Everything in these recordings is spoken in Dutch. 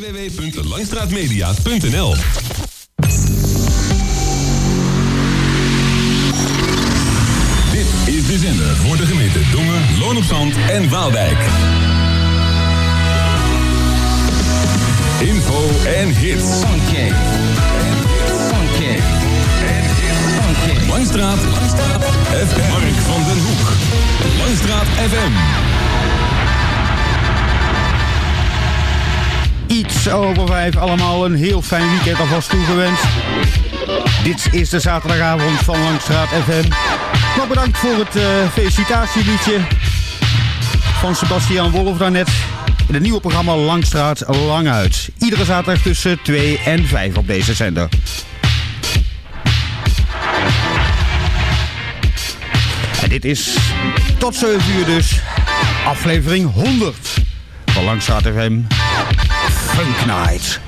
www.langstraatmedia.nl Dit is de zender voor de gemeente Dongen, Loon op Zand en Waalwijk. Info en hits. Funky. Funky. Funky. Langstraat. Langstraat. FM. Mark van den Hoek. Langstraat FM. Over vijf, allemaal een heel fijn weekend alvast toegewenst. Dit is de zaterdagavond van Langstraat FM. Maar bedankt voor het uh, felicitatieliedje van Sebastian Wolf daarnet. In het nieuwe programma Langstraat Lang Uit. Iedere zaterdag tussen 2 en 5 op deze zender. En dit is tot 7 uur dus aflevering 100 van Langstraat FM Funk Night.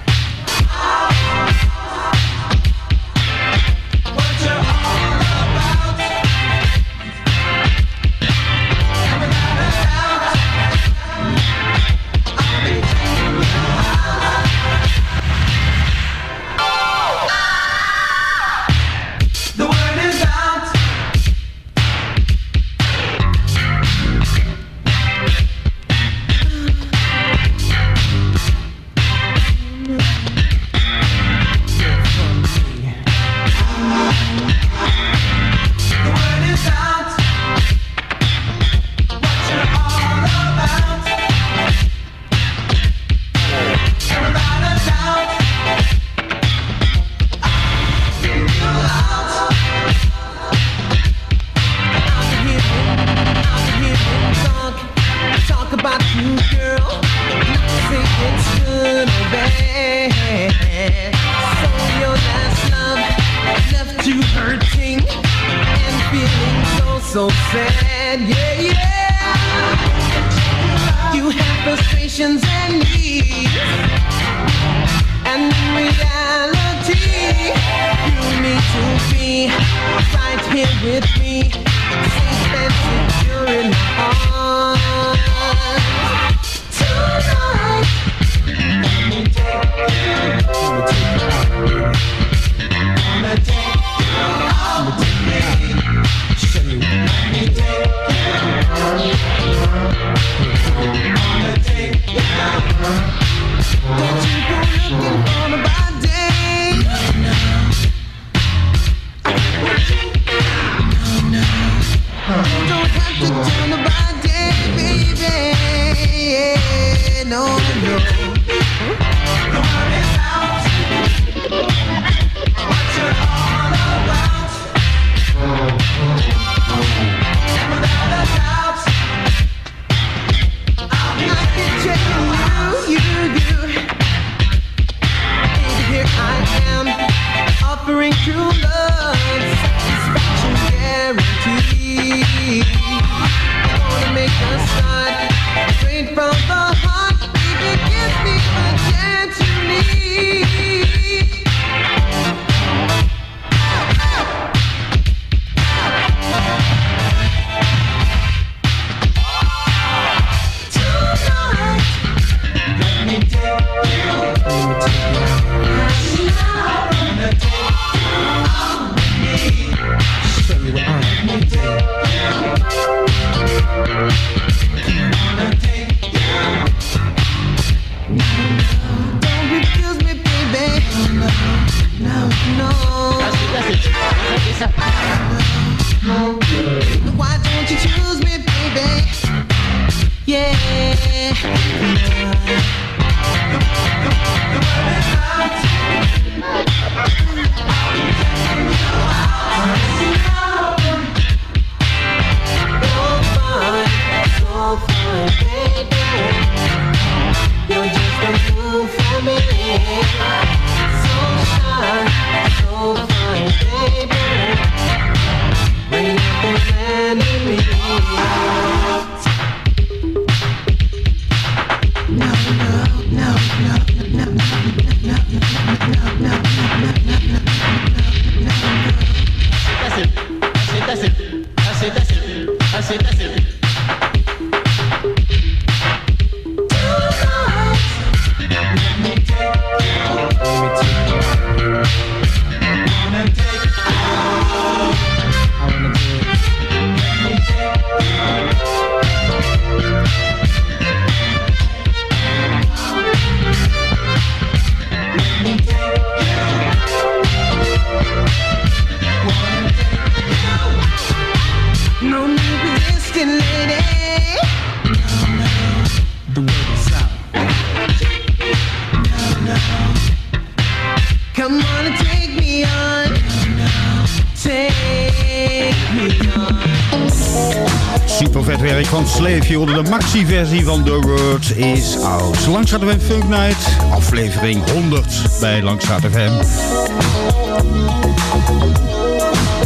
Maxi-versie van The Word is out. Langstraat FM Funk Night, aflevering 100 bij Langstraat FM.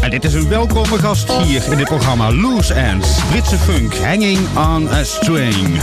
En dit is een welkome gast hier in dit programma. Loose Ends, Britse funk, hanging on a string.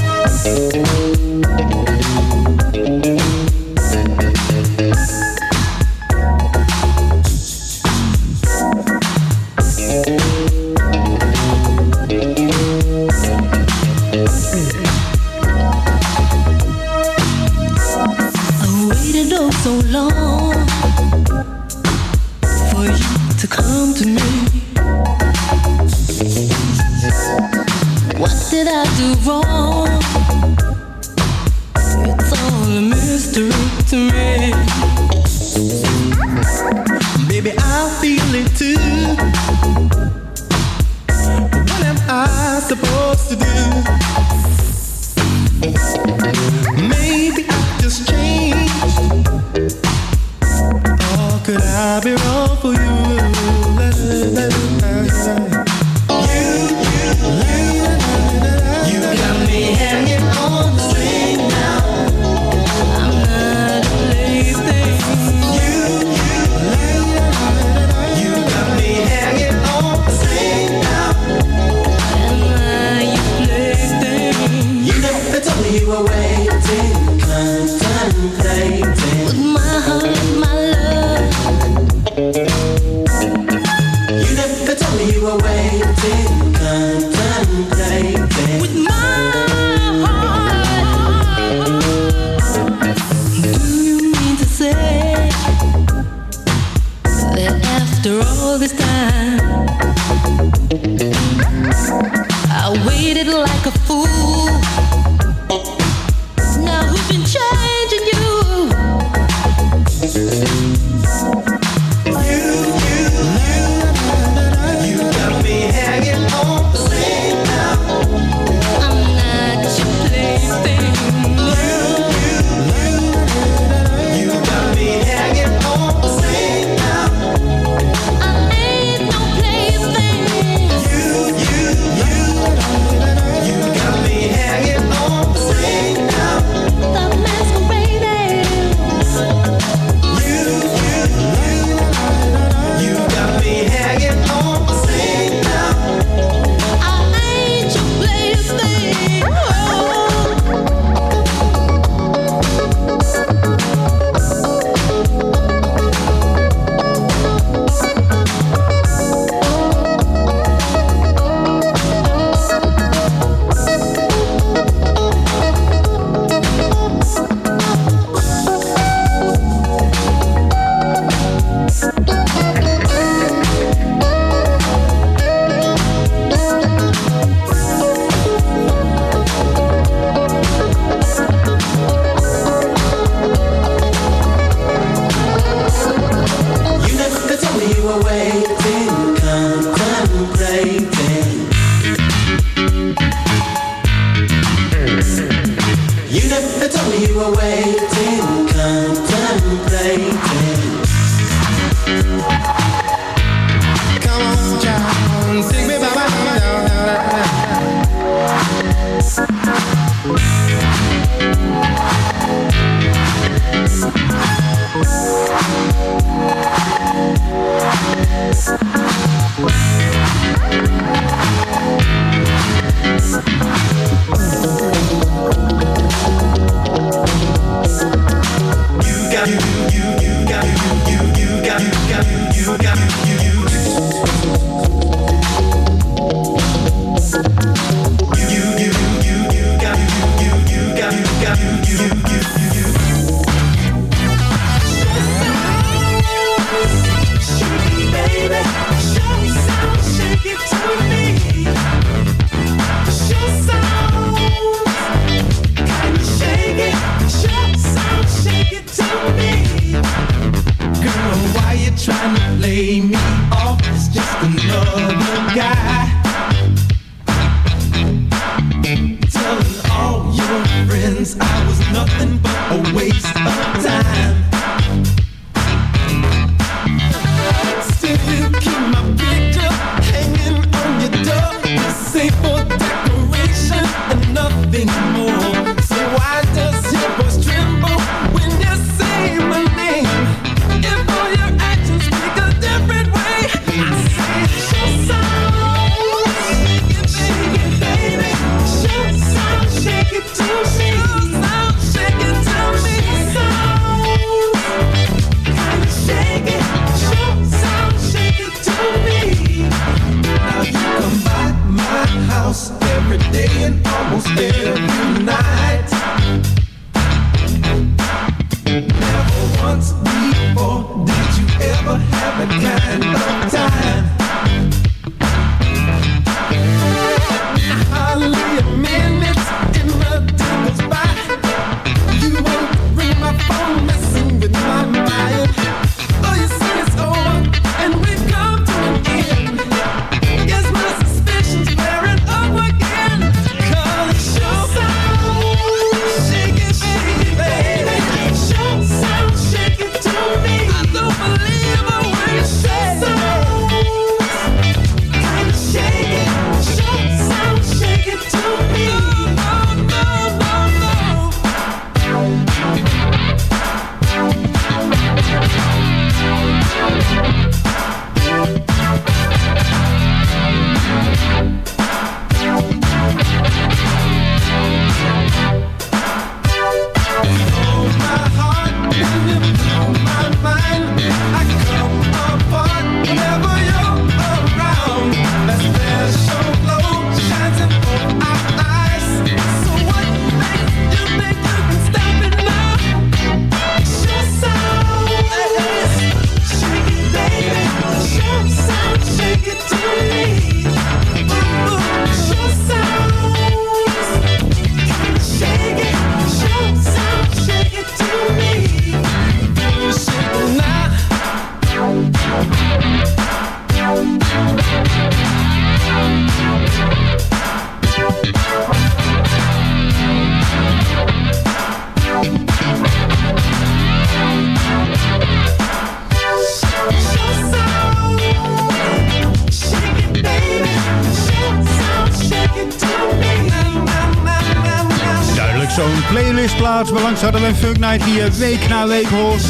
Saturday en Funk Night die je week na week hoort.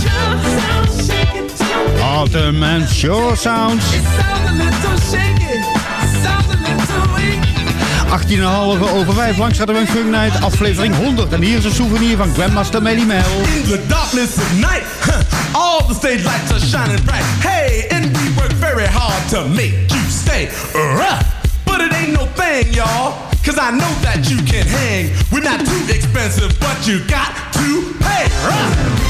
Autumn and Shore Sounds. 18,5 over 5 langs Saturday Funk Night, aflevering 100. En hier is een souvenir van Grandmaster Melly Mel. In the darkness of night, all the stage lights are shining bright. Hey, and we work very hard to make you stay. Uh, but it ain't no thing, y'all. Cause I know that you can hang. We're not too expensive, but you got to pay.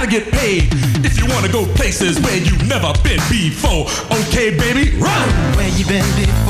Gotta get paid. If you wanna go places where you've never been before, okay, baby, run! Where you been before?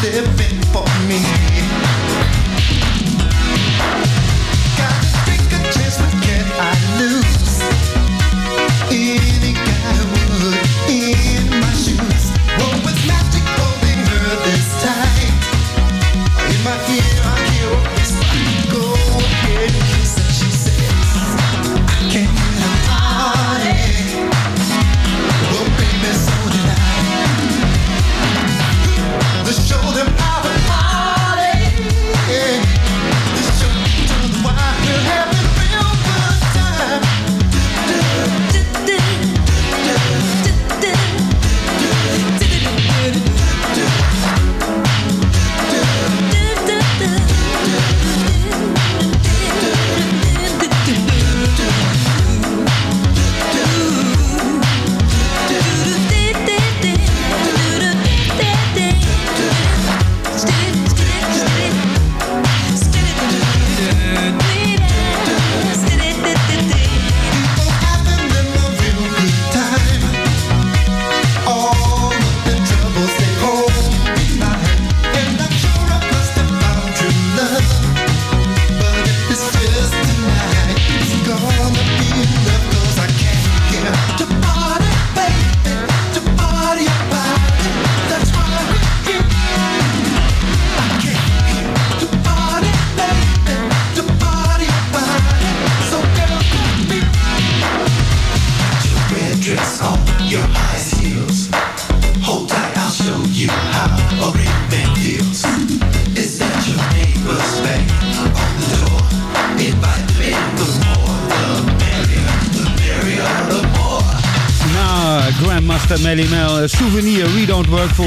stepping for me.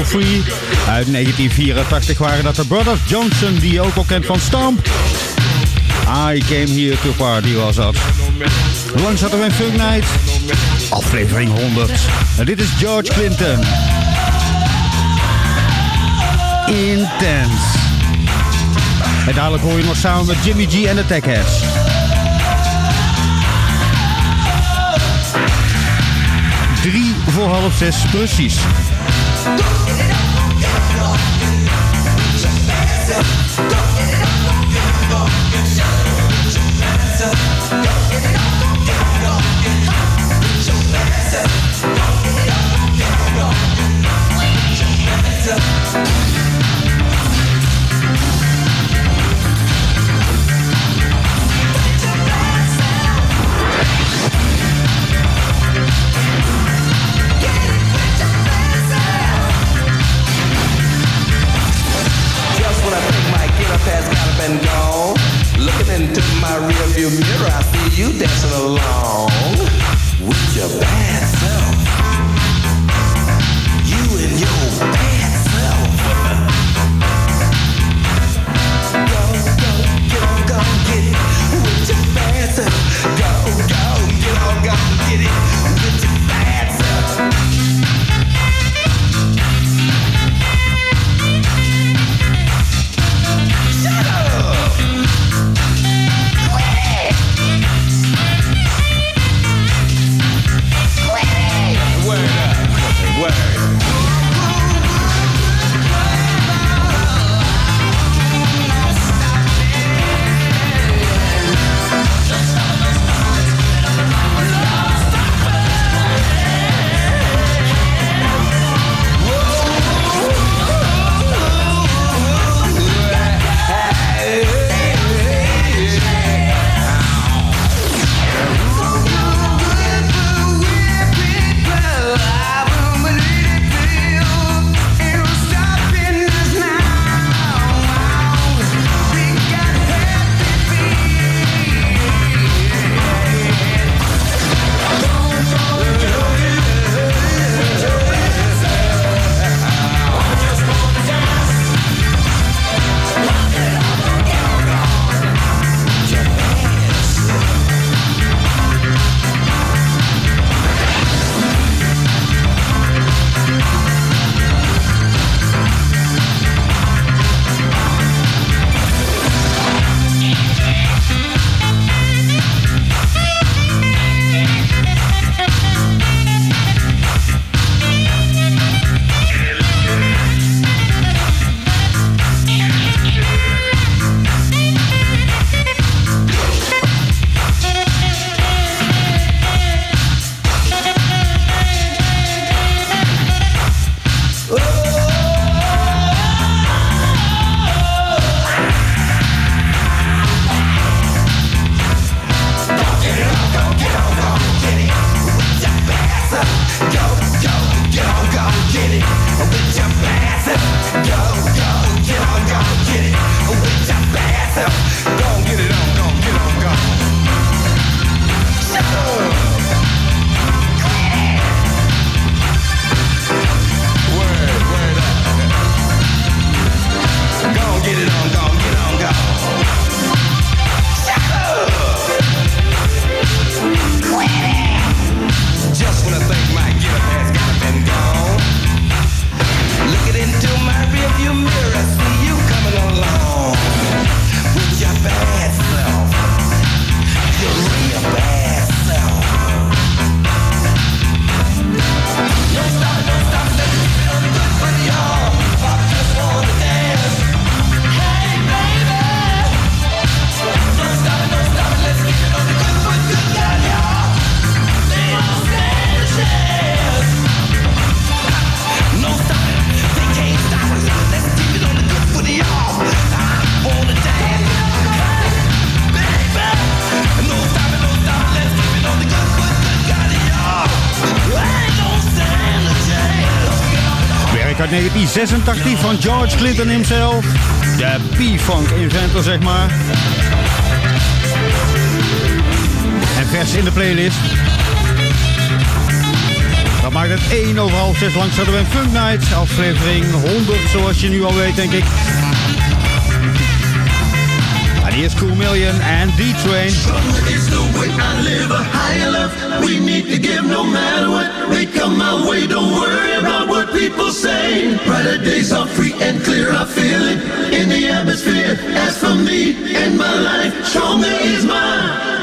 Free. Uit 1984 waren dat de Brothers Johnson, die je ook al kent van Stamp. I Came Here To Party was dat. Langs hadden we een Funk Night, aflevering 100. En dit is George Clinton. Intens. En dadelijk hoor je nog samen met Jimmy G en de Techheads. Drie voor half zes precies. Go! 1986 van George Clinton himself. De P-Funk inventor, zeg maar. En vers in de playlist. Dat maakt het 1 over half 6 langs een Funk Night. Aflevering 100, zoals je nu al weet, denk ik. En hier is Cool Million en D-Train. It's the way I live, a higher life. We need to give no matter what may come my way. Don't worry about what people say. Brighter days are free and clear. I feel it. yeah. As for me and my life, stronger is mine.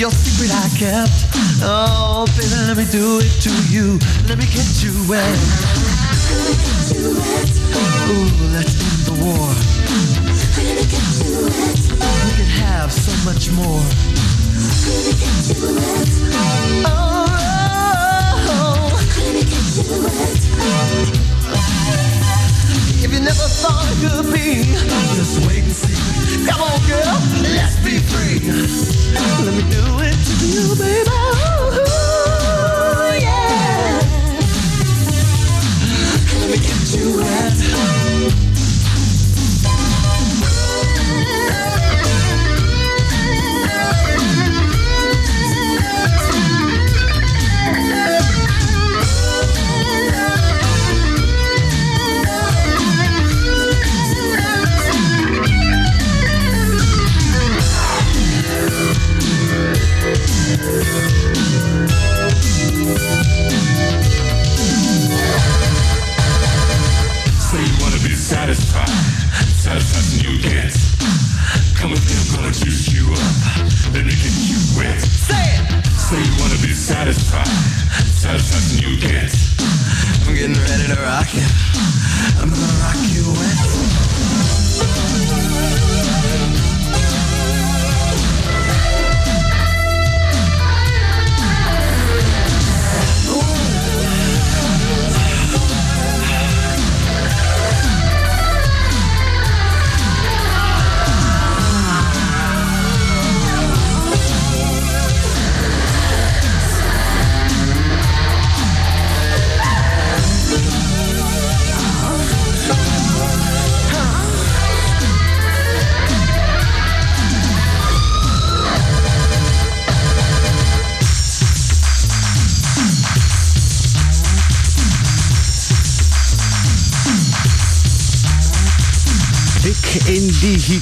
Your secret I kept. Oh, baby, let me do it to you. Let me get you wet. Ooh, let's end the war. We could have so much more. Oh, oh. If you never thought it could be, just wait and see. Come on, girl free. Let me do it to you, baby.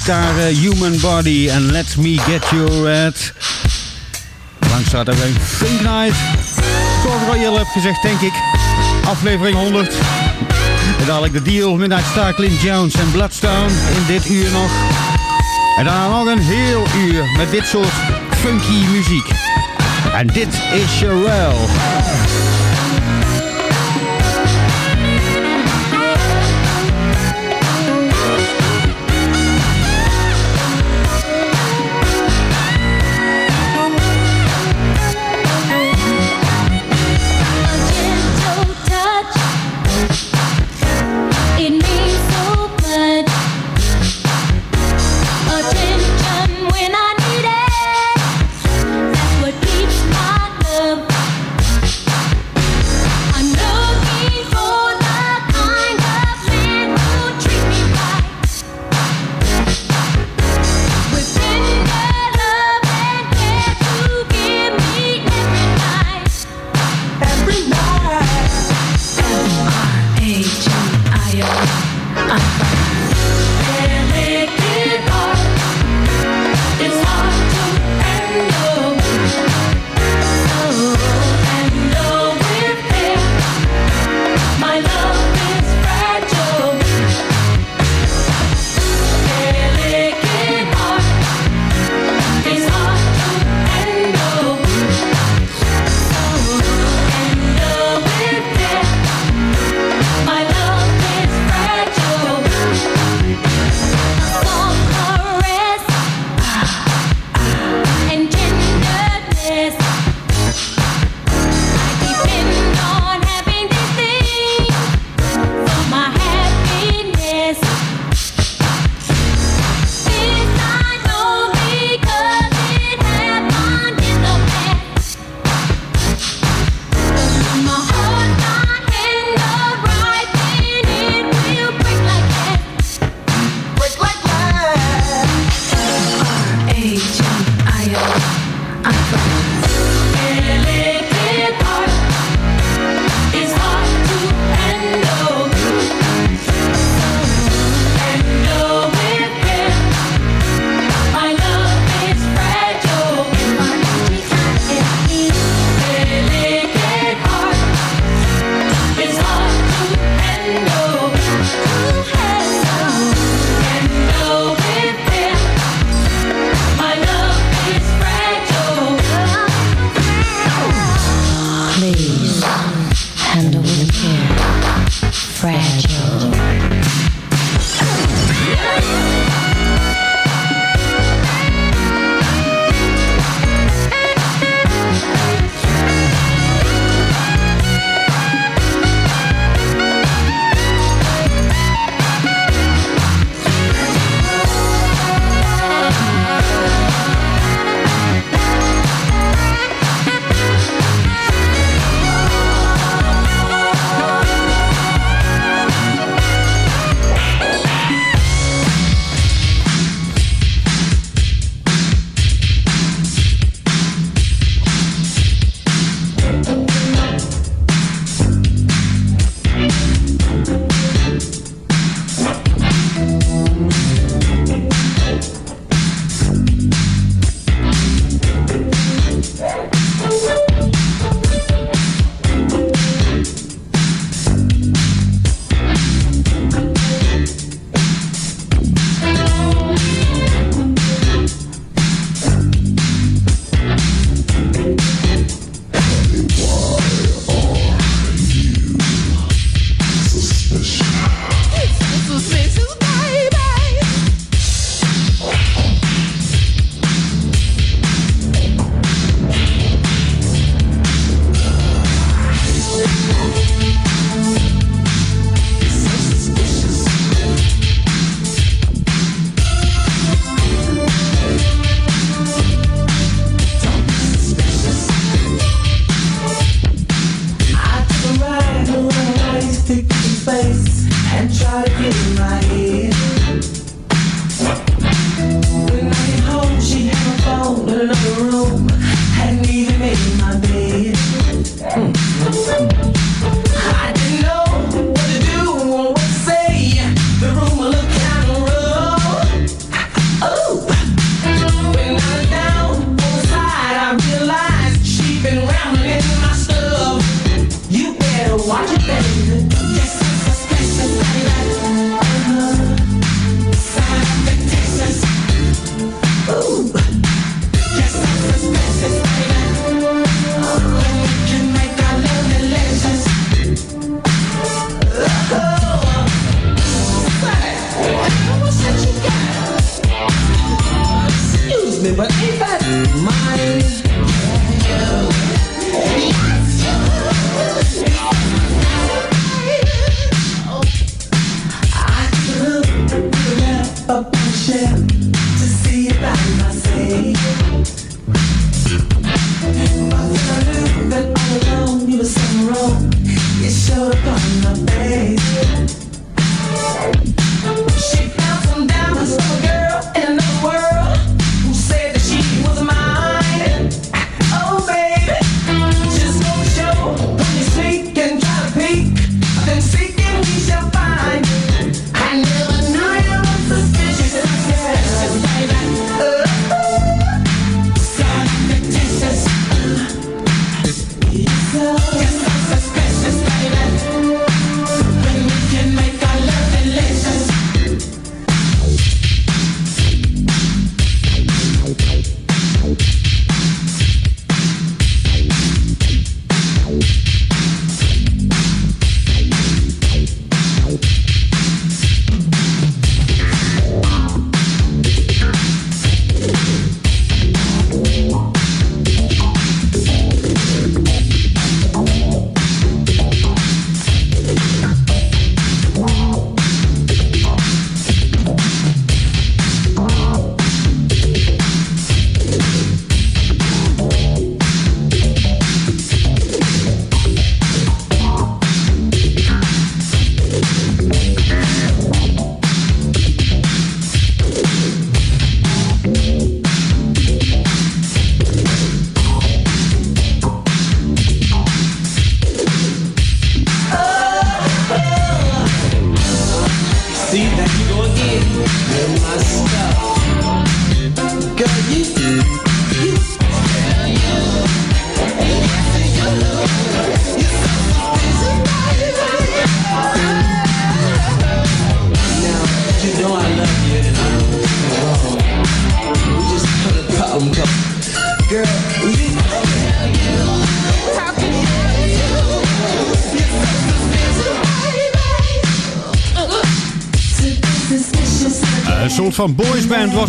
daar eh, Human Body en Let Me Get Your Red. Langs staat er een Fink Night. Zoals ik al heb gezegd, denk ik. Aflevering 100. En dadelijk de deal. Midnight Star, Clint Jones en Bloodstone in dit uur nog. En daarna nog een heel uur met dit soort funky muziek. En dit is Sherelle.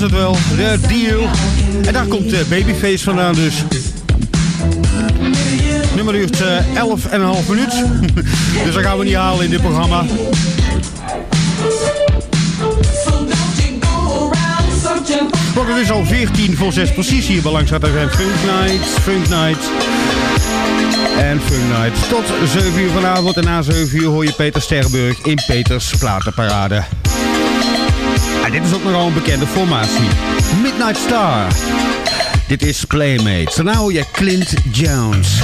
was het wel, The Deal. En daar komt de Babyface vandaan dus. Nummer duurt eh, 11 minuut. dus dat gaan we niet halen in dit programma. Want het is dus al 14 voor 6 precies hier bij Langstraat Funk Night, Funk Night en Funk Night. Tot 7 uur vanavond en na 7 uur hoor je Peter Sterrenburg in Peters Platenparade. Dit is ook nogal een bekende formatie. Midnight Star. Dit is Playmates. Zo nou je Clint Jones.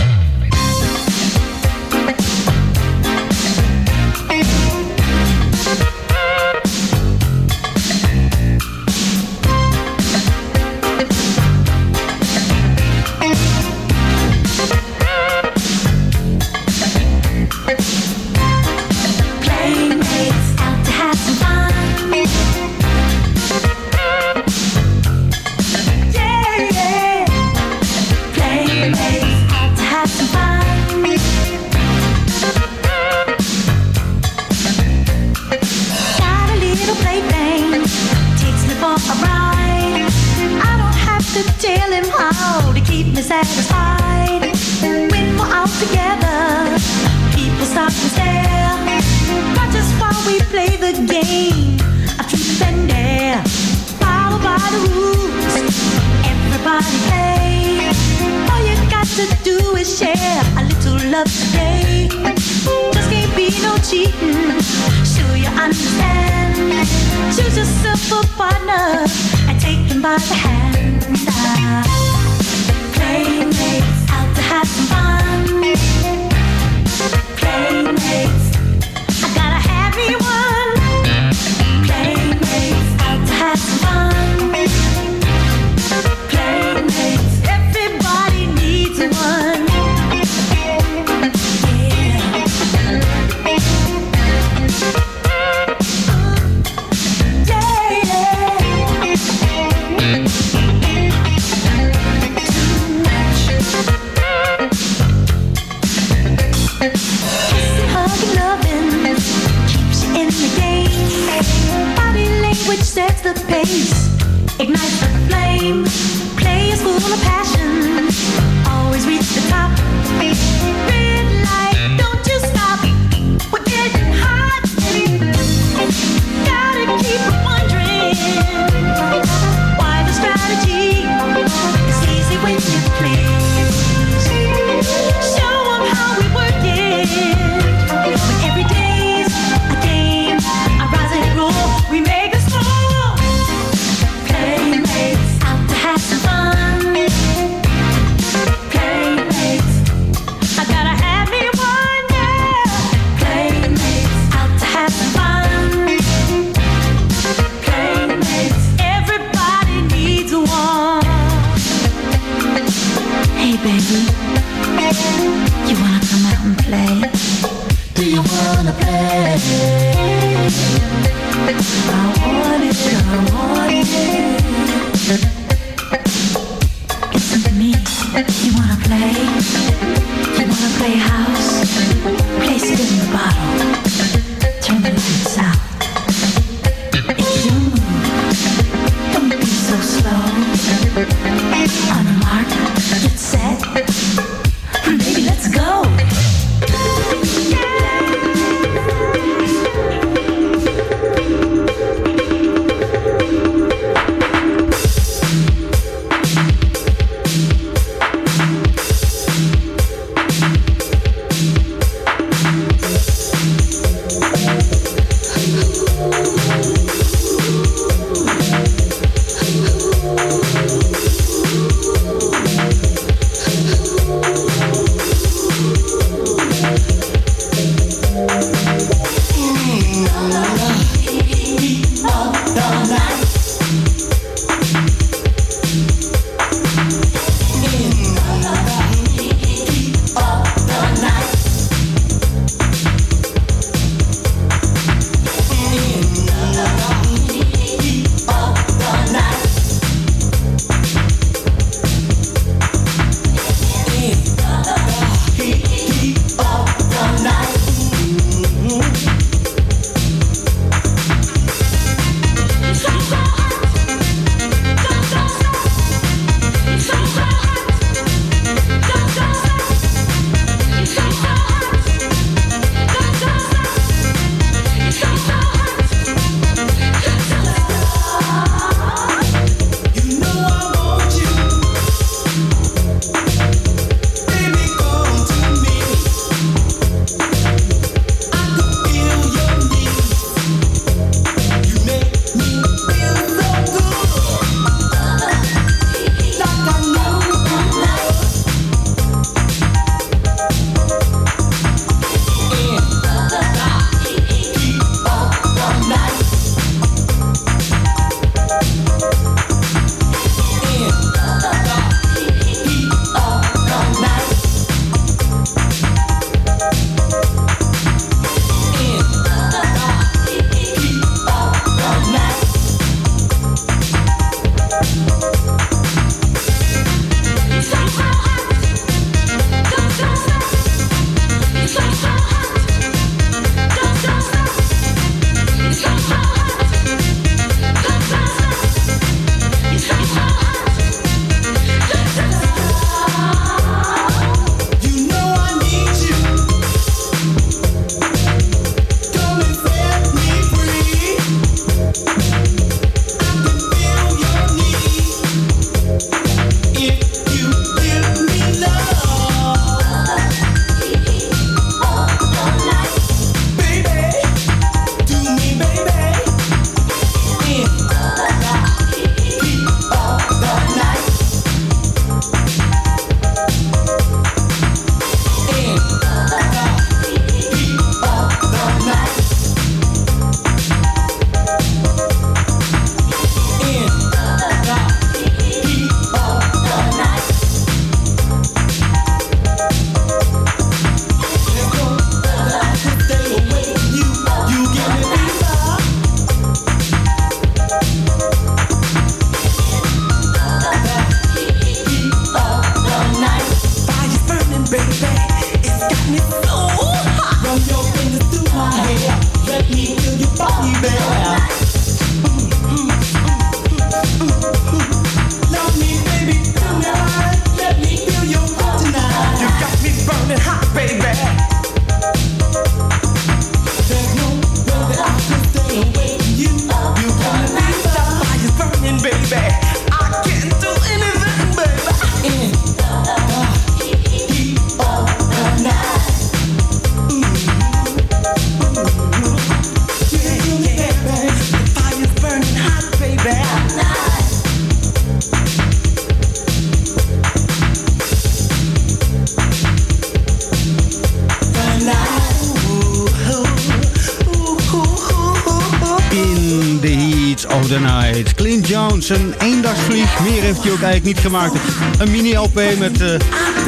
Ook eigenlijk niet gemaakt. Een mini-LP met eh,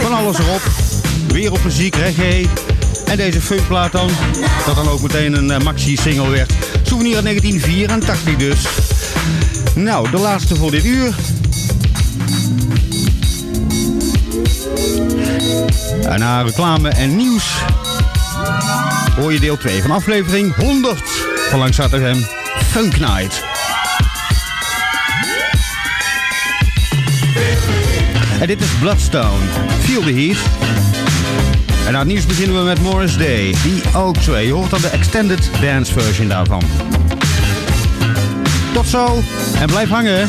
van alles erop. Wereldmuziek, reggae. En deze funkplaat dan. Dat dan ook meteen een eh, maxi-single werd. Souvenir uit 1984 dus. Nou, de laatste voor dit uur. En na reclame en nieuws hoor je deel 2 van aflevering 100 van Langstraat FM Funk. En dit is Bloodstone, Feel the Heat. En na het nieuws beginnen we met Morris Day, die ook zo. Je hoort dan de extended dance version daarvan. Tot zo en blijf hangen.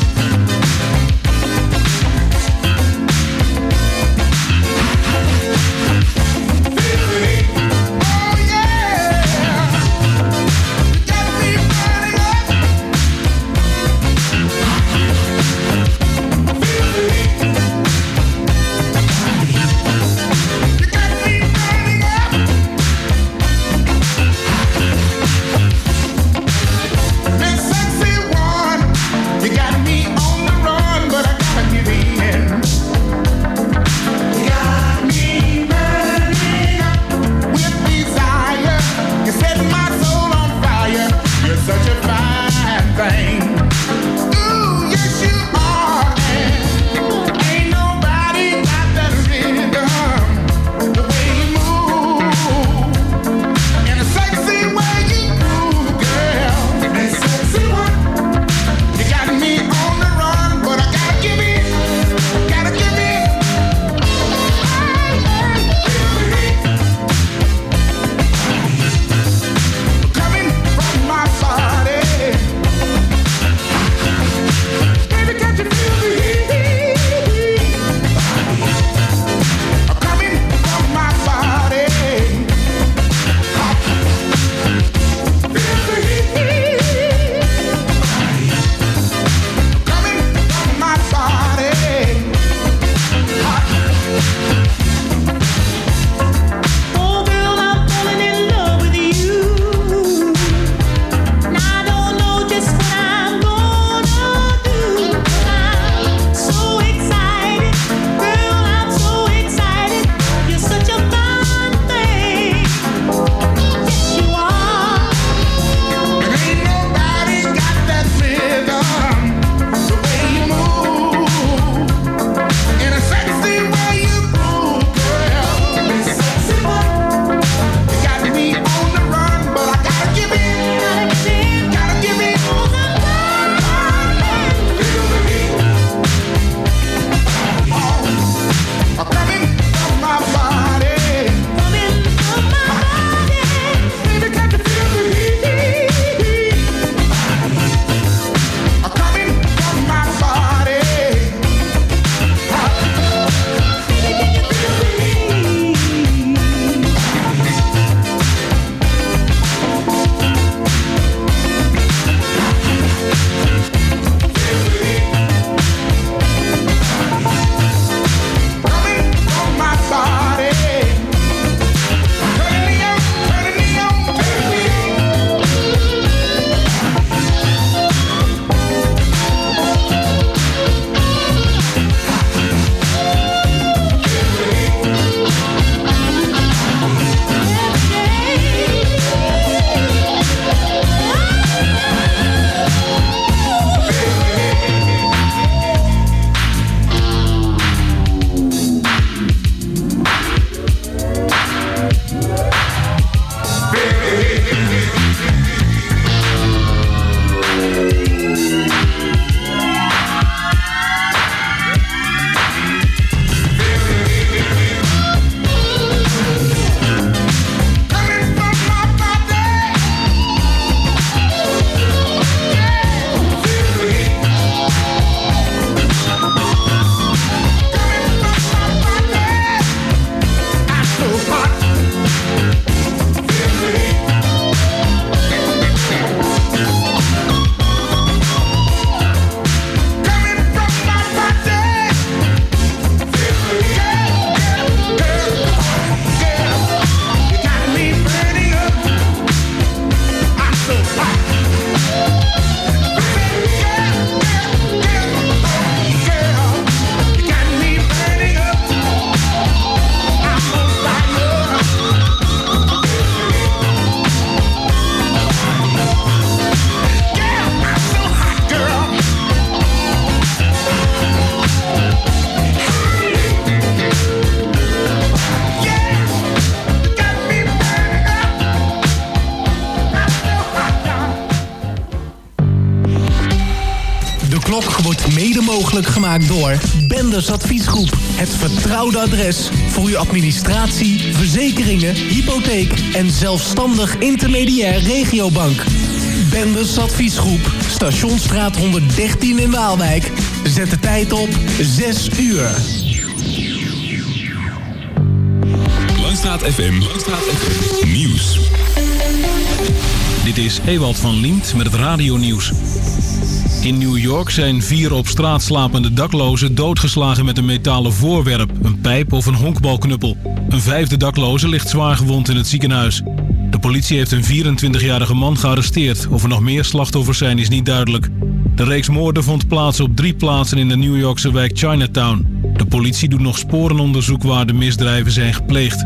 Door Benders Adviesgroep. Het vertrouwde adres voor uw administratie, verzekeringen, hypotheek en zelfstandig intermediair regiobank. Benders Adviesgroep, Stationsstraat 113 in Waalwijk. Zet de tijd op 6 uur. Langstraat FM. Langstraat FM. Nieuws. Dit is Ewald van Liemt met het radionieuws. In New York zijn vier op straat slapende daklozen doodgeslagen met een metalen voorwerp, een pijp of een honkbalknuppel. Een vijfde dakloze ligt zwaar gewond in het ziekenhuis. De politie heeft een 24-jarige man gearresteerd. Of er nog meer slachtoffers zijn is niet duidelijk. De reeks moorden vond plaats op drie plaatsen in de New Yorkse wijk Chinatown. De politie doet nog sporenonderzoek waar de misdrijven zijn gepleegd.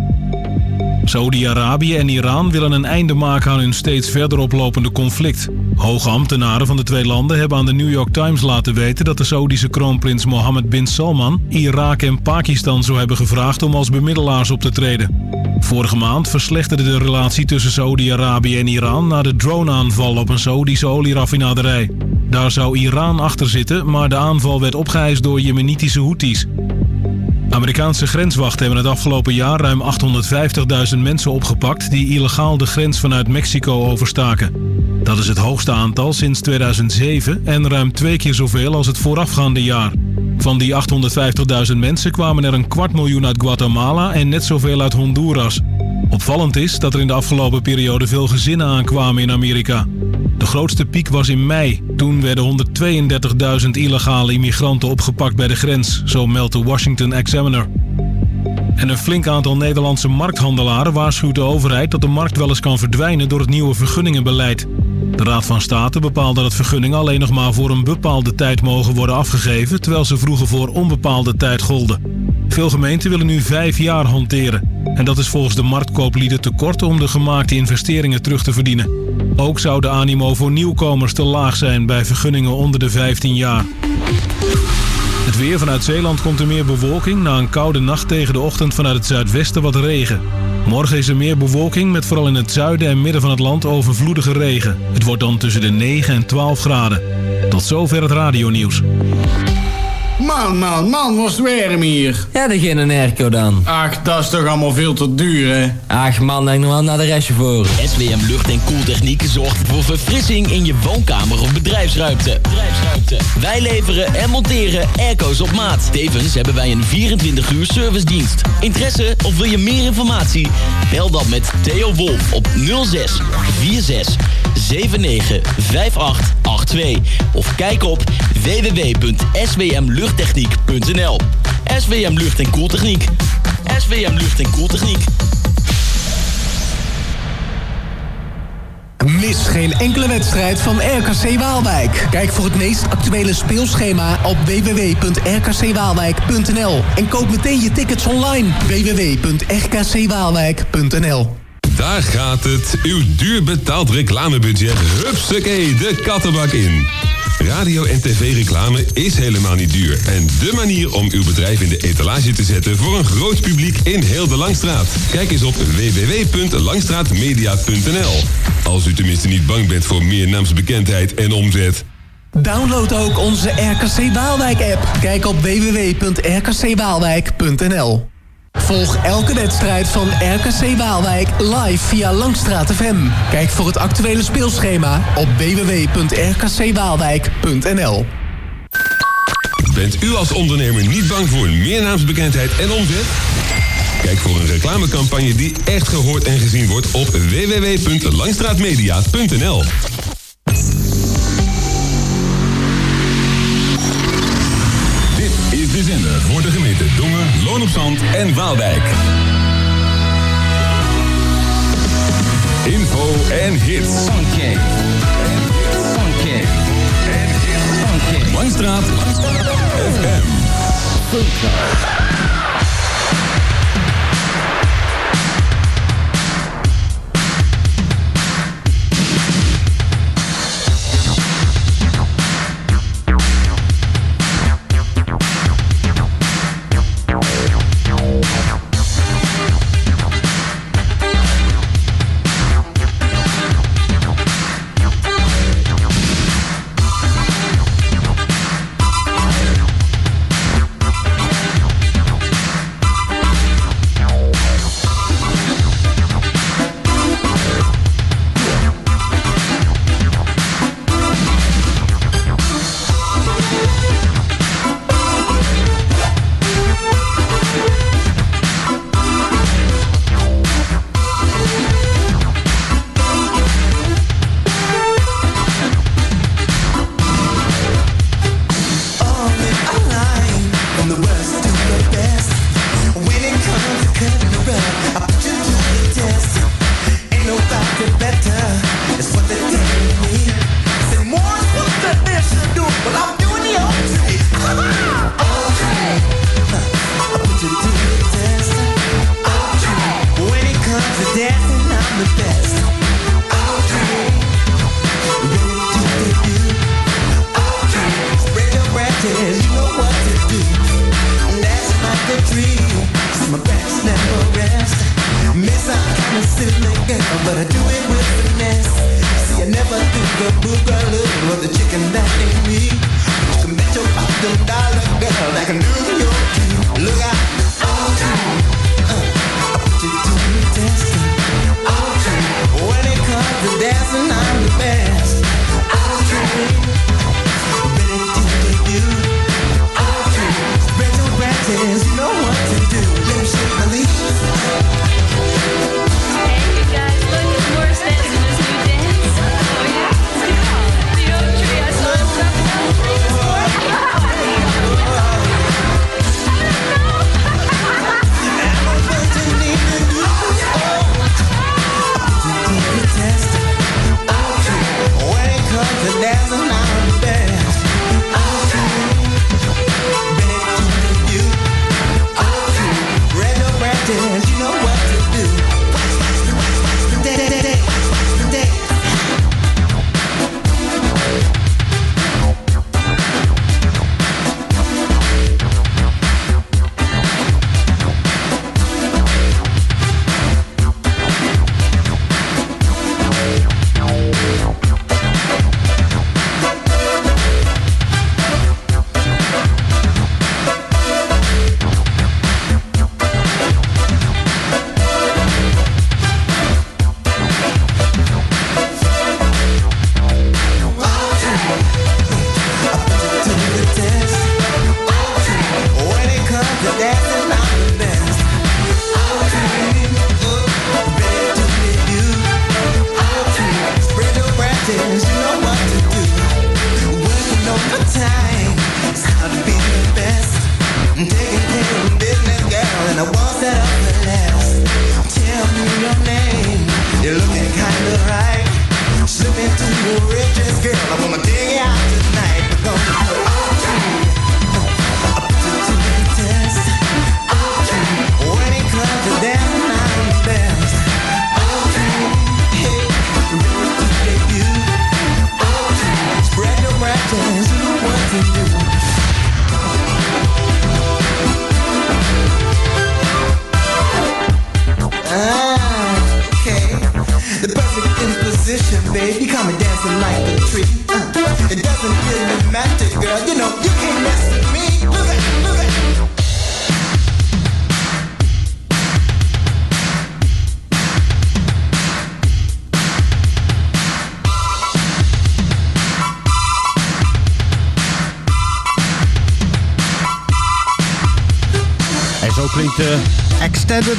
Saudi-Arabië en Iran willen een einde maken aan hun steeds verder oplopende conflict. Hoge ambtenaren van de twee landen hebben aan de New York Times laten weten dat de Saoedische kroonprins Mohammed bin Salman Irak en Pakistan zou hebben gevraagd om als bemiddelaars op te treden. Vorige maand verslechterde de relatie tussen Saoedi-Arabië en Iran na de droneaanval op een Saoedische olieraffinaderij. Daar zou Iran achter zitten, maar de aanval werd opgeëist door Jemenitische Houthis. Amerikaanse grenswachten hebben het afgelopen jaar ruim 850.000 mensen opgepakt die illegaal de grens vanuit Mexico overstaken. Dat is het hoogste aantal sinds 2007 en ruim twee keer zoveel als het voorafgaande jaar. Van die 850.000 mensen kwamen er een kwart miljoen uit Guatemala en net zoveel uit Honduras. Opvallend is dat er in de afgelopen periode veel gezinnen aankwamen in Amerika. De grootste piek was in mei. Toen werden 132.000 illegale immigranten opgepakt bij de grens, zo meldt de Washington Examiner. En een flink aantal Nederlandse markthandelaren waarschuwt de overheid dat de markt wel eens kan verdwijnen door het nieuwe vergunningenbeleid. De Raad van State bepaalt dat vergunningen alleen nog maar voor een bepaalde tijd mogen worden afgegeven, terwijl ze vroeger voor onbepaalde tijd golden. Veel gemeenten willen nu vijf jaar hanteren. En dat is volgens de marktkooplieden te kort om de gemaakte investeringen terug te verdienen. Ook zou de animo voor nieuwkomers te laag zijn bij vergunningen onder de 15 jaar. Het weer vanuit Zeeland komt er meer bewolking. Na een koude nacht tegen de ochtend vanuit het zuidwesten wat regen. Morgen is er meer bewolking met vooral in het zuiden en midden van het land overvloedige regen. Het wordt dan tussen de 9 en 12 graden. Tot zover het radionieuws. Man, man, man, was het warm hier. Ja, dat geen een airco dan. Ach, dat is toch allemaal veel te duur, hè? Ach man, denk nog wel naar de restje voor. SWM Lucht en Koeltechniek zorgt voor verfrissing in je woonkamer of bedrijfsruimte. bedrijfsruimte. Wij leveren en monteren airco's op maat. Tevens hebben wij een 24 uur servicedienst. Interesse of wil je meer informatie? Bel dan met Theo Wolf op 06 46 79 58 82 of kijk op www.swmluchttechniek.nl SWM Lucht en Koeltechniek. SWM Lucht en Koeltechniek. Mis geen enkele wedstrijd van RKC Waalwijk. Kijk voor het meest actuele speelschema op www.rkcwaalwijk.nl en koop meteen je tickets online. www.rkcwaalwijk.nl Daar gaat het. Uw duur betaald reclamebudget. Hupsakee, de kattenbak in. Radio- en tv-reclame is helemaal niet duur. En de manier om uw bedrijf in de etalage te zetten voor een groot publiek in heel de Langstraat. Kijk eens op www.langstraatmedia.nl. Als u tenminste niet bang bent voor meer naamsbekendheid en omzet. Download ook onze RKC Waalwijk app. Kijk op www.rkcwaalwijk.nl Volg elke wedstrijd van RKC Waalwijk live via Langstraat FM. Kijk voor het actuele speelschema op www.rkcwaalwijk.nl Bent u als ondernemer niet bang voor meer naamsbekendheid en omzet? Kijk voor een reclamecampagne die echt gehoord en gezien wordt op www.langstraatmedia.nl. En Waalwijk. Info en hits. Funky. Funky. Funky. Langstraat FM.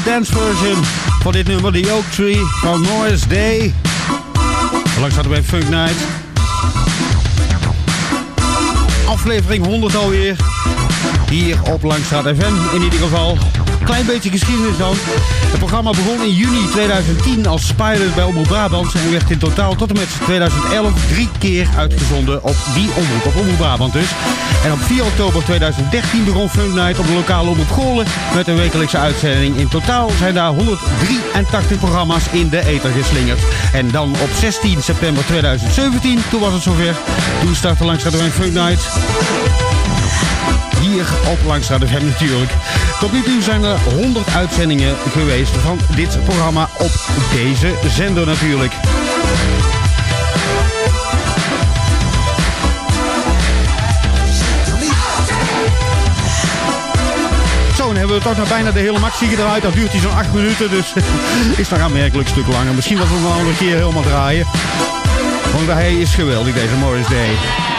Dance version van dit nummer, The Oak Tree van Morris Day. Langs hadden we bij Funk Night. Aflevering 100 alweer. Hier op Langstraat FM in ieder geval. Klein beetje geschiedenis dan. Het programma begon in juni 2010 als pilot bij Omroep Brabant en werd in totaal tot en met 2011 drie keer uitgezonden op die omroep, op Omroep Brabant dus. En op 4 oktober 2013 begon Funk Night op de lokale omroep Goorlen met een wekelijkse uitzending. In totaal zijn daar 183 programma's in de ether geslingerd. En dan op 16 september 2017, toen was het zover. Toen startte Langstraat FM Funk Night op Langstraat FM natuurlijk. Tot nu toe zijn er 100 uitzendingen geweest van dit programma op deze zender natuurlijk. Dan hebben we toch nog bijna de hele maxi eruit. Dat duurt hij zo'n 8 minuten, dus is aanmerkelijk een stuk langer. Misschien dat we hem een keer helemaal draaien. Want hij is geweldig, deze Morris Day.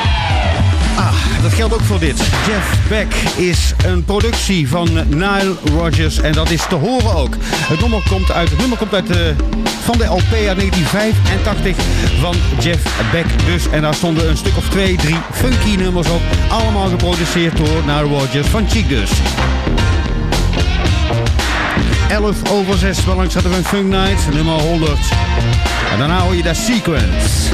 Dat geldt ook voor dit. Jeff Beck is een productie van Nile Rodgers en dat is te horen ook. Het nummer komt uit, het nummer komt uit de, van de LP uit 1985 van Jeff Beck dus. En daar stonden een stuk of twee, drie funky nummers op. Allemaal geproduceerd door Nile Rodgers van Cheek dus. 11 over 6, wel langs hadden we een Funk Night, nummer 100. En daarna hoor je daar Sequence.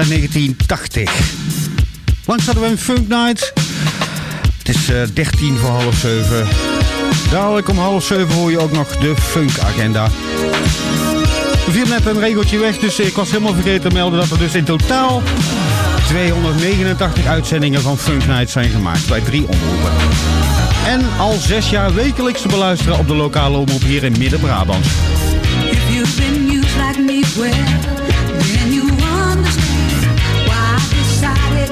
1980. Langs hadden we een Funk Night. Het is eh, 13 voor half 7. Dadelijk om half 7 hoor je ook nog de Funk Agenda. We viel net een regeltje weg, dus ik was helemaal vergeten te melden dat er dus in totaal 289 uitzendingen van Funk Night zijn gemaakt bij drie omroepen. En al zes jaar wekelijks te beluisteren op de lokale omroep hier in Midden-Brabant.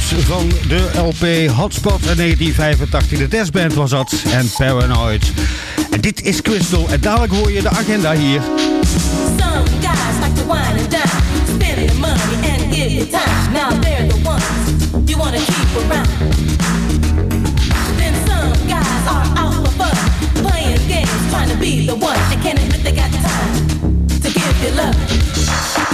van de LP Hotspot en 1985. De testband was dat en Paranoid. En dit is Crystal en dadelijk hoor je de agenda hier. Be the can't they got time to give.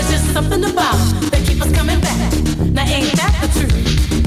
It's just something about that keep us coming back. Now ain't that the truth?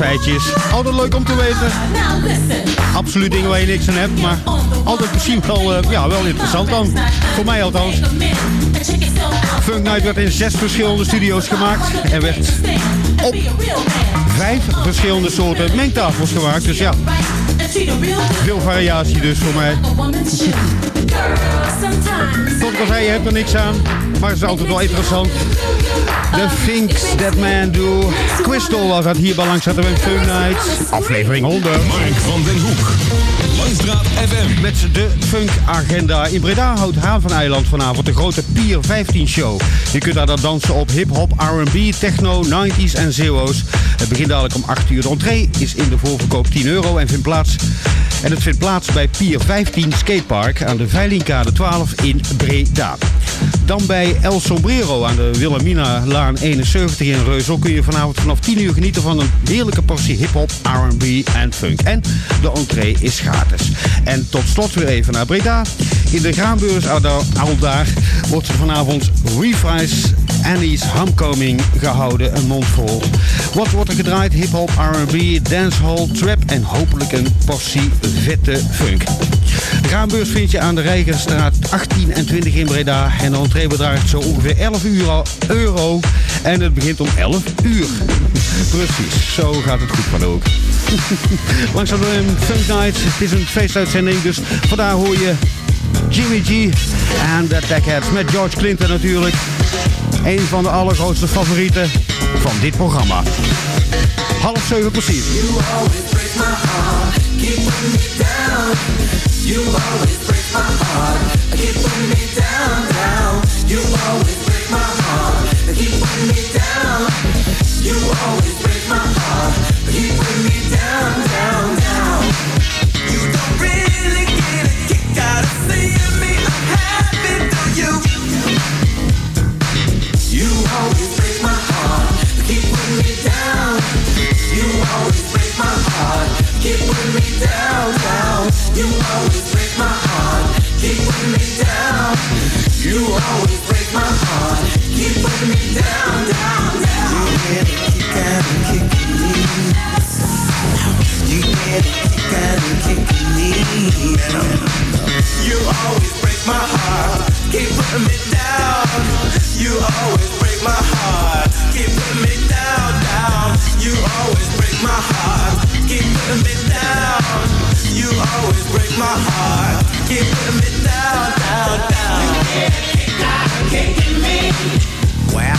Feitjes. Altijd leuk om te weten. Absoluut dingen waar je niks aan hebt, maar altijd misschien wel, eh, ja, wel interessant dan. Voor mij althans. Funk Night werd in zes verschillende studio's gemaakt en werd op vijf verschillende soorten mengtafels gemaakt. Dus ja, veel variatie dus voor mij. Tot ik al zei, je hebt er niks aan, maar het is altijd wel interessant. The Things That Man Do. Crystal was dat hier bij Langs Funk Night. Aflevering 100. Mark van den Hoek. Langstraat FM. Met de Funk Agenda. In Breda houdt Haan van Eiland vanavond de grote Pier 15 show. Je kunt daar dan dansen op hip-hop, RB, techno, 90s en zero's. Het begint dadelijk om 8 uur. De entree is in de voorverkoop 10 euro en vindt plaats. En het vindt plaats bij Pier 15 Skatepark aan de Veilingkade 12 in Breda. Dan bij El Sombrero aan de Wilhelmina Laan 71 in Reuzel kun je vanavond vanaf 10 uur genieten van een heerlijke portie hip-hop, RB en funk. En de entree is gratis. En tot slot weer even naar Breda. In de Graanbeurs aldaar wordt vanavond Refries Annie's Homecoming gehouden, een mond vol. Wat wordt er gedraaid? Hip-hop, RB, dancehall, trap en hopelijk een portie vette funk. De Graanbeurs vind je aan de Rijgerstraat 18 en 20 in Breda. En de entree bedraagt zo ongeveer 11 euro. En het begint om 11 uur. Precies, zo gaat het goed van ook. Langzaam een Funk Night. Het is een feestuitzending, dus vandaar hoor je Jimmy G en The Deckheads met George Clinton natuurlijk. Een van de allergrootste favorieten van dit programma. Half zeven precies. You always break my heart, down. You me down, down. You keep putting me down, down. You always break my heart, keep putting me down. You always break my heart, keep putting me down, down, kick out of kicking me. You kick out of kicking me. You always break my heart, keep putting me down. You always my heart, keep putting me down, down. You always break my heart, keep putting me down. You always break my heart, keep putting me down, down, down. You get a kick out of kicking me. Wow.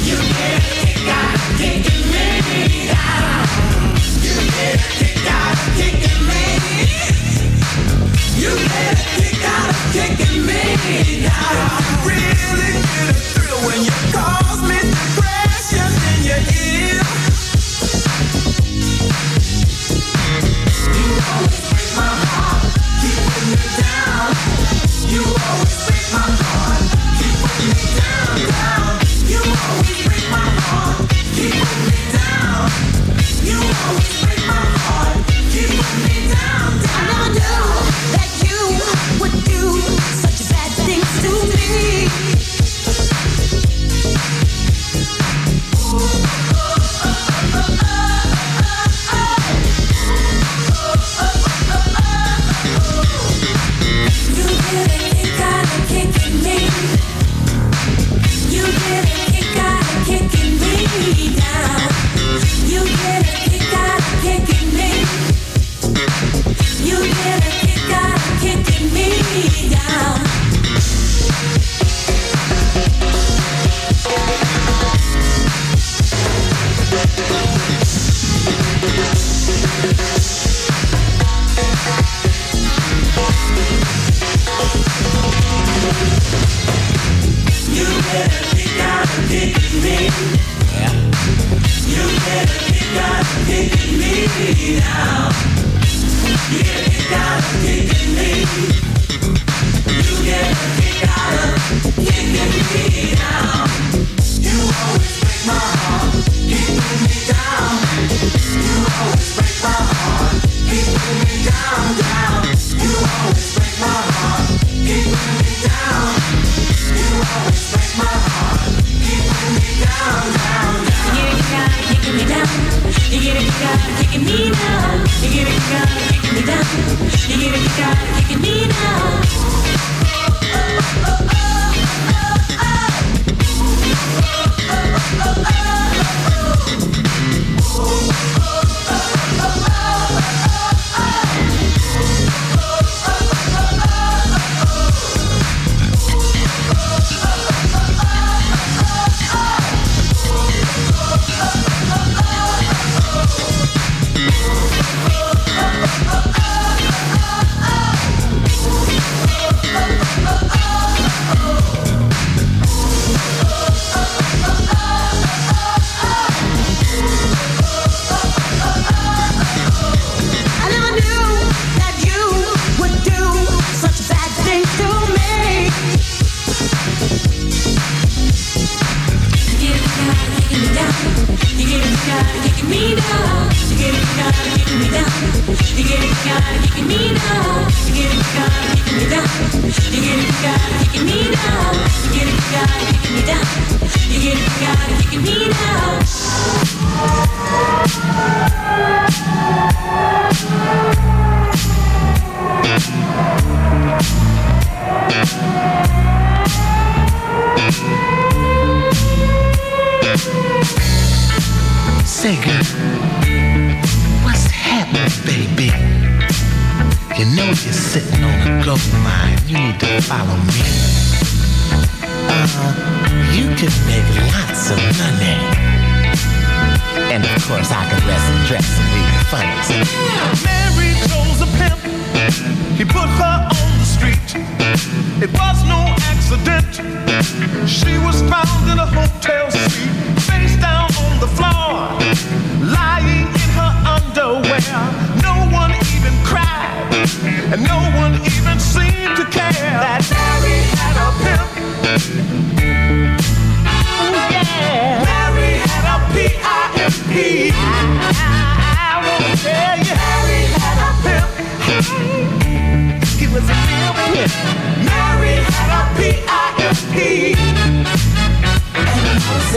You get a kick out of kicking me down. You get a kick out of kicking me. You get a kick out of kicking me down. Really get a thrill when you Bye.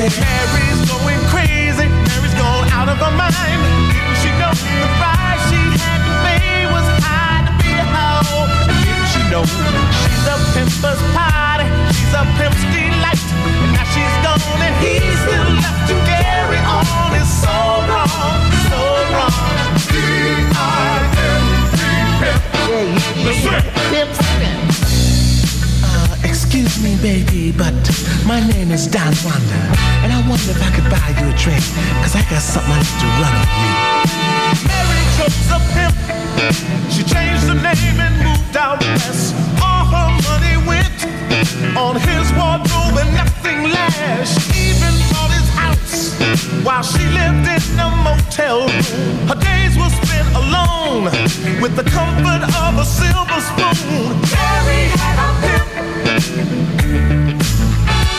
Mary's going crazy. Mary's gone out of her mind. Didn't she know the price she had to pay was high to be a hoe? Didn't she know she's a pimp's party? She's a pimp's delight. And now she's gone and he's still left to carry on. It's so wrong, so wrong. P-I-M-P, pimp. Pimp, Uh, excuse me, baby, but my name is Don Wanda, and I wonder if I could buy you a drink, cause I got something I need to run on you. Mary chose a pimp. She changed her name and moved out west. All her money went on his wardrobe and nothing last. Even bought his house while she lived in a motel room. Her days were spent alone with the comfort of a silver spoon. Mary had a pimp.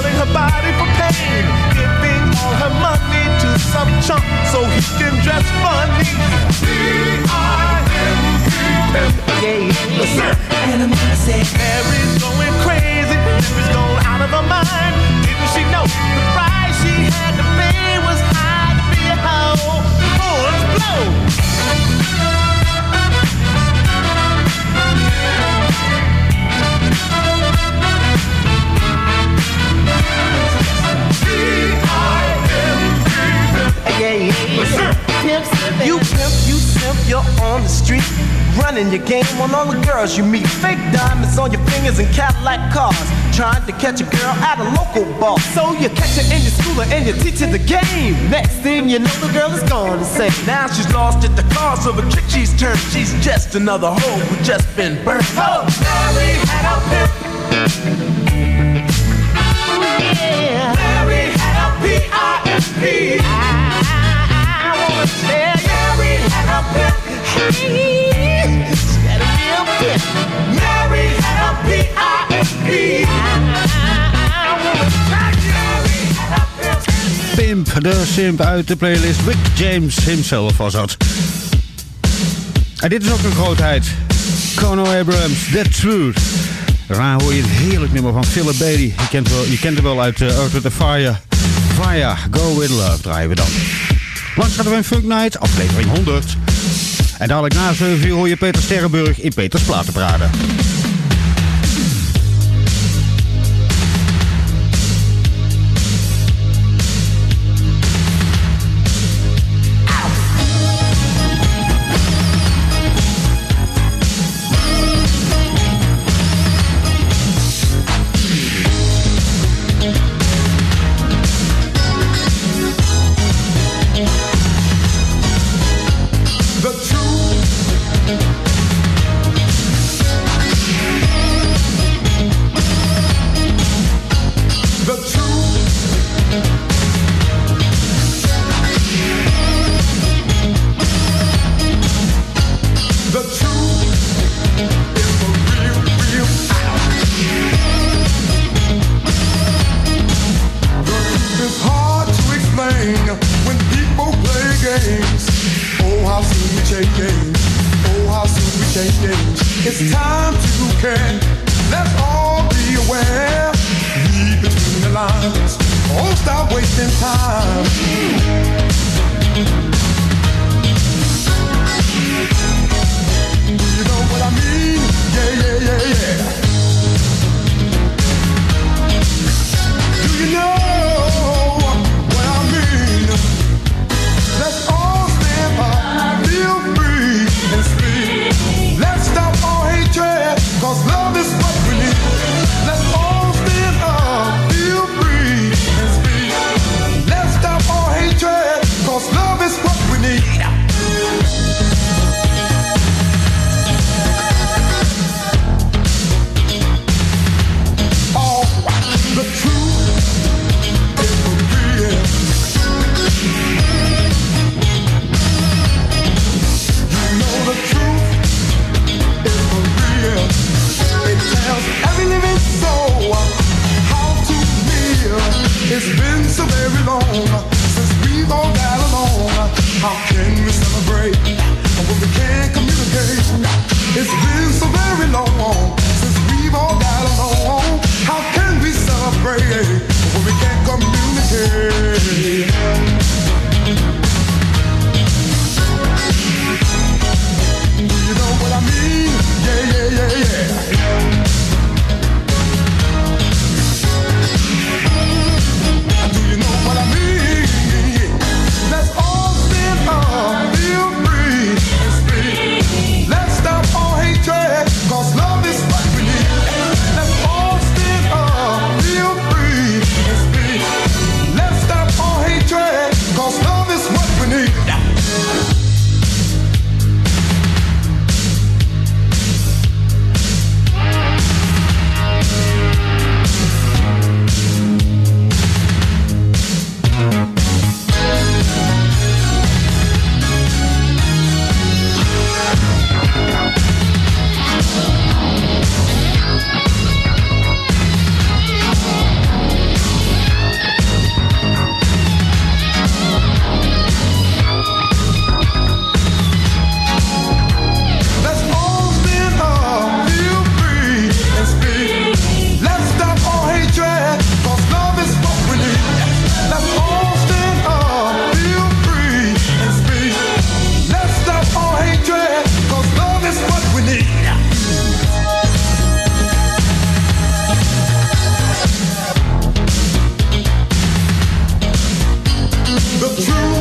selling her body for pain, giving all her money to some chump so he can dress funny. Yeah, yeah. And said, Mary's going crazy. Mary's gone out of her mind. Didn't she know the price she had to pay was high to be a hoe? Horns blow. Pimp, you simp, you're on the street. Running your game on all the girls you meet. Fake diamonds on your fingers and Cadillac cars. Trying to catch a girl at a local bar. So you catch her in your schooler and you teach her the game. Next thing you know, the girl is gone say. Now she's lost at the cause of a trick she's turned. She's just another hoe who just been burned. Oh, Mary had a pimp. Yeah. Mary had a P-I-M-P. Pimp. De simp uit de playlist. Rick James himself was dat. En dit is ook een grootheid. Conor Abrams, The Truth. Daarna hoor je een heerlijk nummer van Philip Bailey. Je kent, wel, je kent hem wel uit uh, with the Fire. Fire, Go With Love draaien we dan. Langs gaan we een Funk Night, aflevering 100. En dadelijk na 7 uur hoor je Peter Sterrenburg in Peters Platenpraden. It's.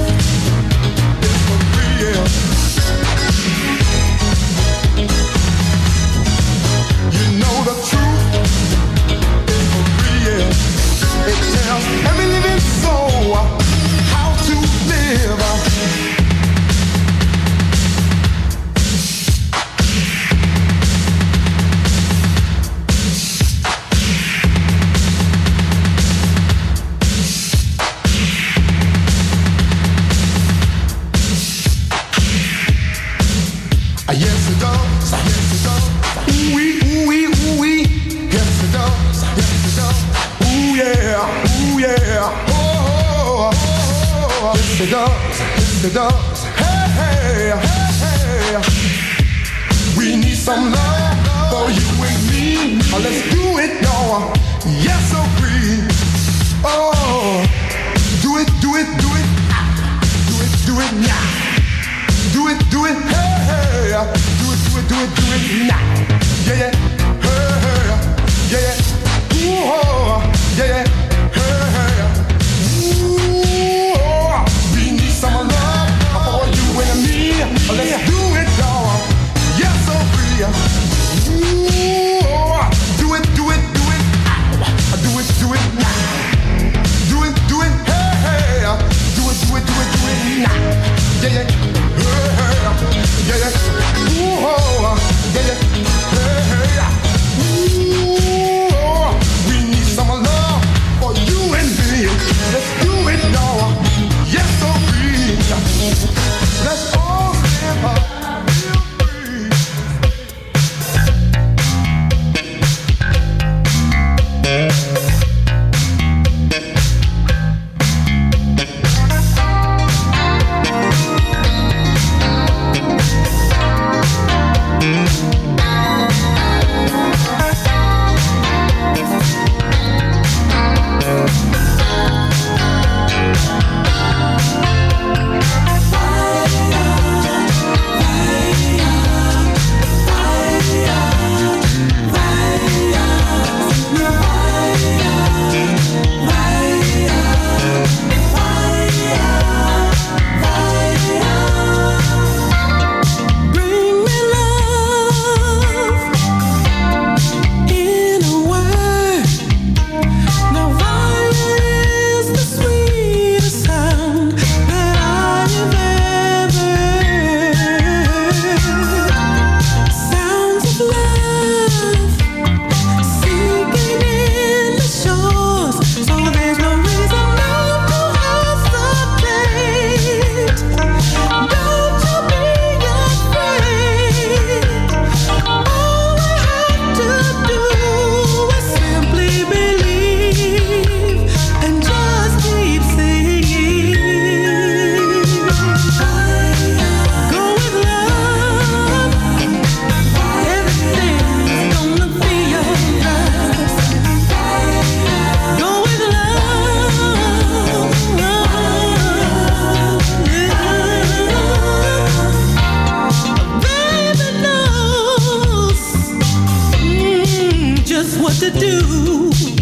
what to do.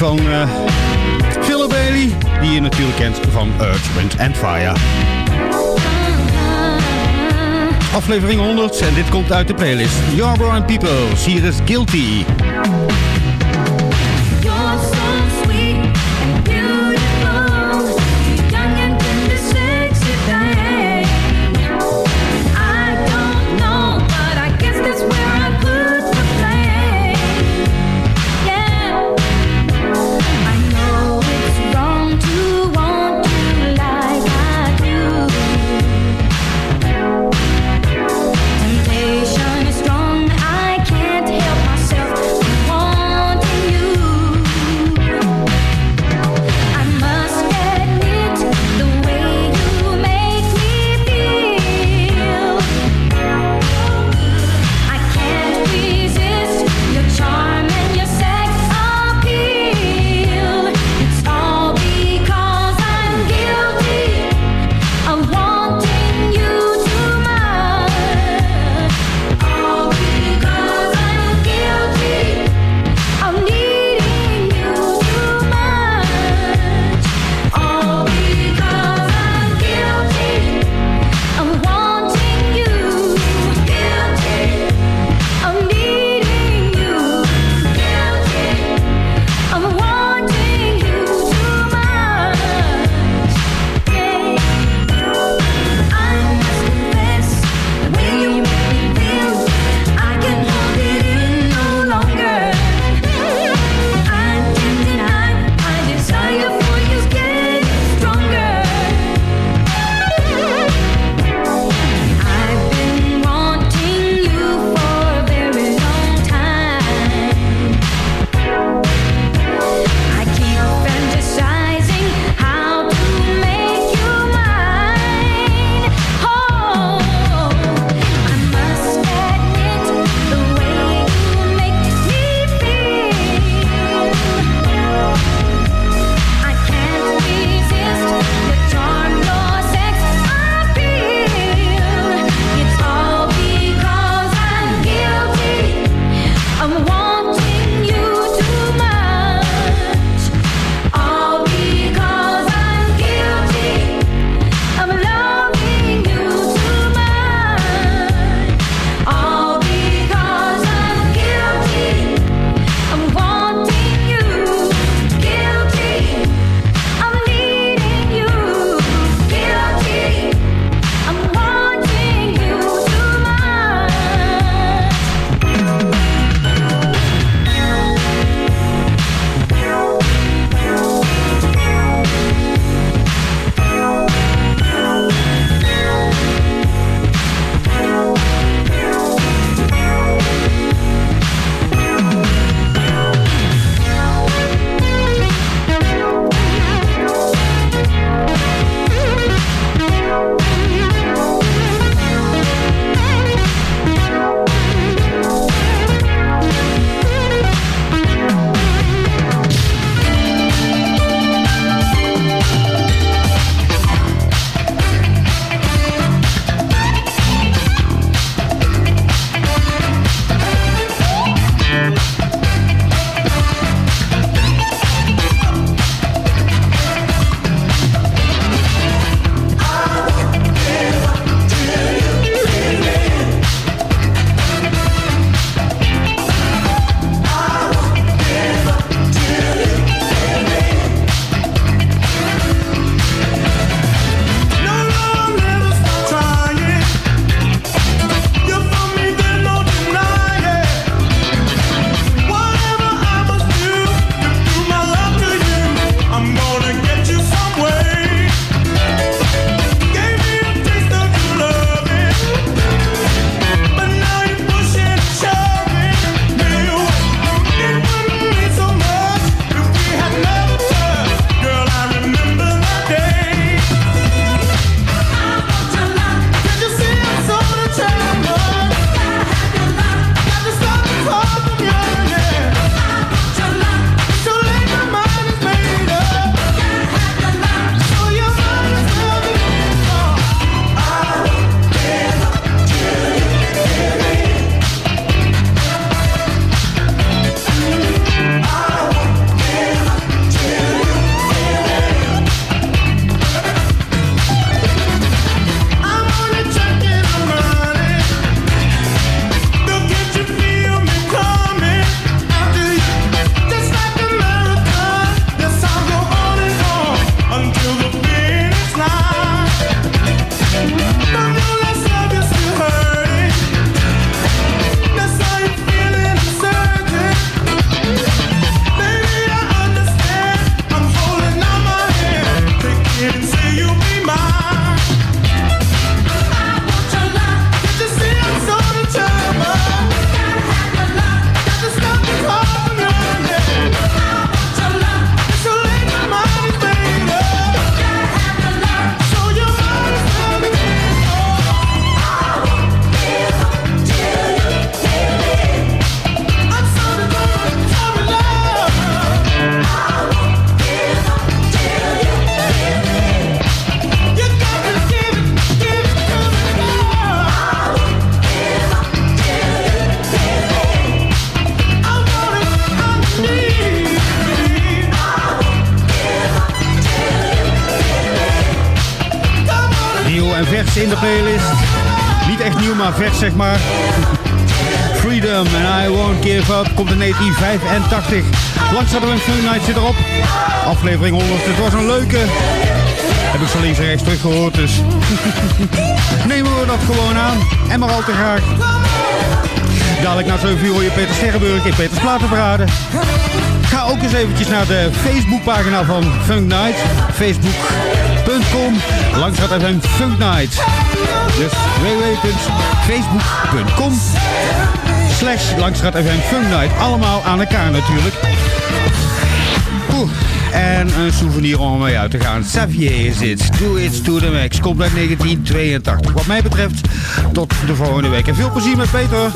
Van Philip Bailey, die je natuurlijk kent van Earth, Wind and Fire. Aflevering 100 en dit komt uit de playlist. Yarborough and Peoples, hier Guilty. zeg maar. Freedom and I Won't Give Up komt in 1985. Langzamerhand Fun Night zit erop. Aflevering 100, het was een leuke. Heb ik zo links en rechts teruggehoord, dus nemen we dat gewoon aan. En maar al te graag. Dadelijk na 7 uur hoor je Peter Sterrenburg in Peters Platenparade. Ga ook eens eventjes naar de Facebookpagina van Funk Night. Facebook facebook.com. FM Funk Night. Dus www.facebook.com. Slash Langstraat FM Funk Night. Allemaal aan elkaar natuurlijk. En een souvenir om mee uit te gaan. Xavier is it. Do it to the max. Komt uit 1982. Wat mij betreft tot de volgende week. En veel plezier met Peter.